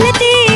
बोलती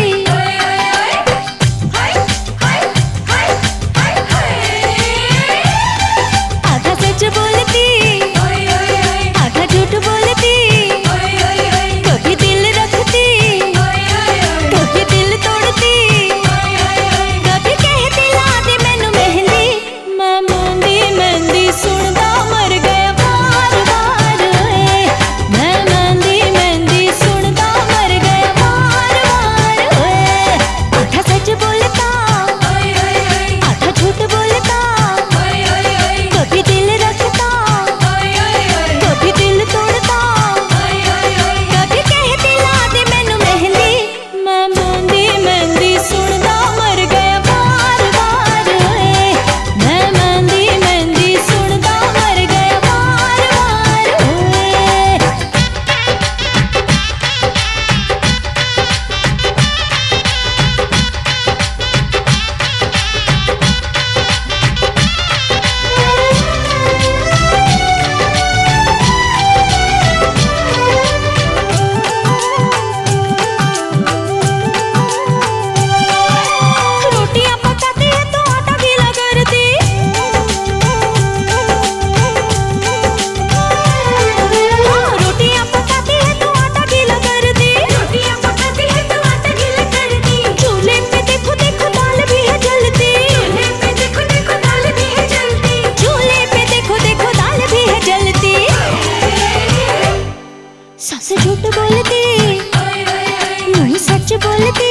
चलते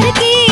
प्यार की